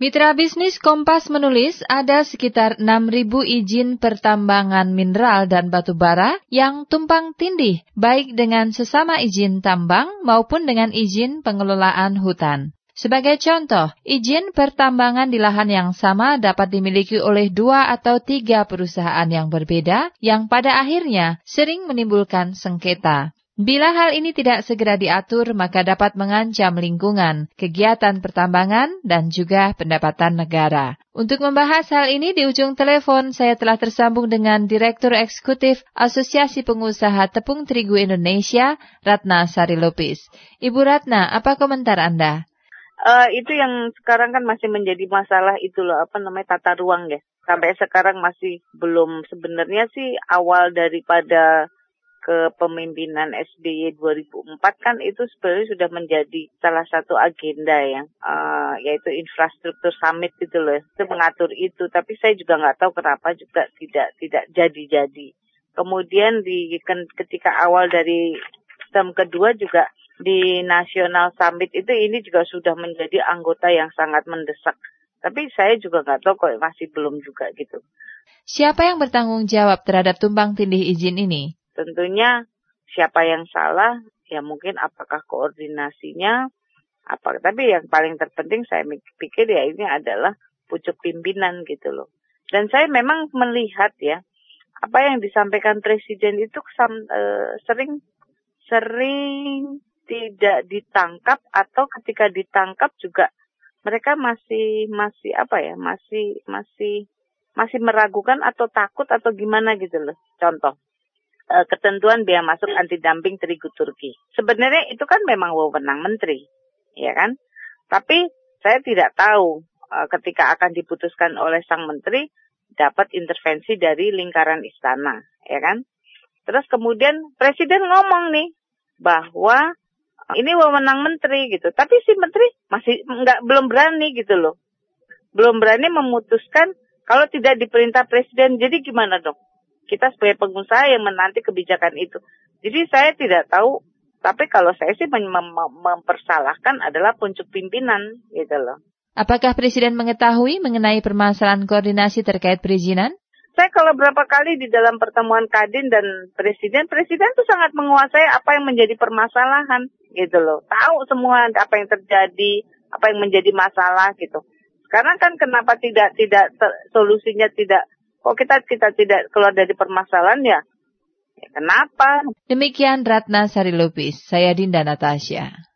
Mitra bisnis Kompas menulis ada sekitar 6.000 izin pertambangan mineral dan batu bara yang tumpang tindih, baik dengan sesama izin tambang maupun dengan izin pengelolaan hutan. Sebagai contoh, izin pertambangan di lahan yang sama dapat dimiliki oleh dua atau tiga perusahaan yang berbeda, yang pada akhirnya sering menimbulkan sengketa. Bila hal ini tidak segera diatur, maka dapat mengancam lingkungan, kegiatan pertambangan, dan juga pendapatan negara. Untuk membahas hal ini di ujung telepon, saya telah tersambung dengan Direktur Eksekutif Asosiasi Pengusaha Tepung Terigu Indonesia, Ratna Sari Lopis. Ibu Ratna, apa komentar Anda? Uh, itu yang sekarang kan masih menjadi masalah itu loh, apa namanya tata ruang ya. Sampai sekarang masih belum sebenarnya sih awal daripada kepemimpinan SBY 2004 kan itu sebenarnya sudah menjadi salah satu agenda ya, uh, yaitu infrastruktur summit itu loh, itu mengatur itu. Tapi saya juga nggak tahu kenapa juga tidak tidak jadi-jadi. Kemudian di ketika awal dari term kedua juga di National Summit itu ini juga sudah menjadi anggota yang sangat mendesak. Tapi saya juga nggak tahu kok masih belum juga gitu. Siapa yang bertanggung jawab terhadap tumpang tindih izin ini? Tentunya siapa yang salah, ya mungkin apakah koordinasinya, apa. Tapi yang paling terpenting saya pikir ya ini adalah pucuk pimpinan gitu loh. Dan saya memang melihat ya apa yang disampaikan presiden itu uh, sering sering tidak ditangkap atau ketika ditangkap juga mereka masih masih apa ya masih masih masih meragukan atau takut atau gimana gitu loh. Contoh uh, ketentuan biaya masuk anti dumping terigu Turki. Sebenarnya itu kan memang wewenang menteri, ya kan? Tapi saya tidak tahu uh, ketika akan diputuskan oleh sang menteri dapat intervensi dari lingkaran istana, ya kan? Terus kemudian presiden ngomong nih bahwa ini wewenang menteri gitu, tapi si menteri masih nggak belum berani gitu loh, belum berani memutuskan kalau tidak diperintah presiden. Jadi gimana dong? Kita sebagai pengusaha yang menanti kebijakan itu. Jadi saya tidak tahu, tapi kalau saya sih mem mem mempersalahkan adalah puncuk pimpinan gitu loh. Apakah Presiden mengetahui mengenai permasalahan koordinasi terkait perizinan? Saya kalau berapa kali di dalam pertemuan Kadin dan Presiden, Presiden itu sangat menguasai apa yang menjadi permasalahan gitu loh. Tahu semua apa yang terjadi, apa yang menjadi masalah gitu. Karena kan kenapa tidak tidak ter, solusinya tidak Kok kita kita tidak keluar dari permasalahan ya? ya kenapa? Demikian Ratna Sari Lupis, saya Dinda Natasha.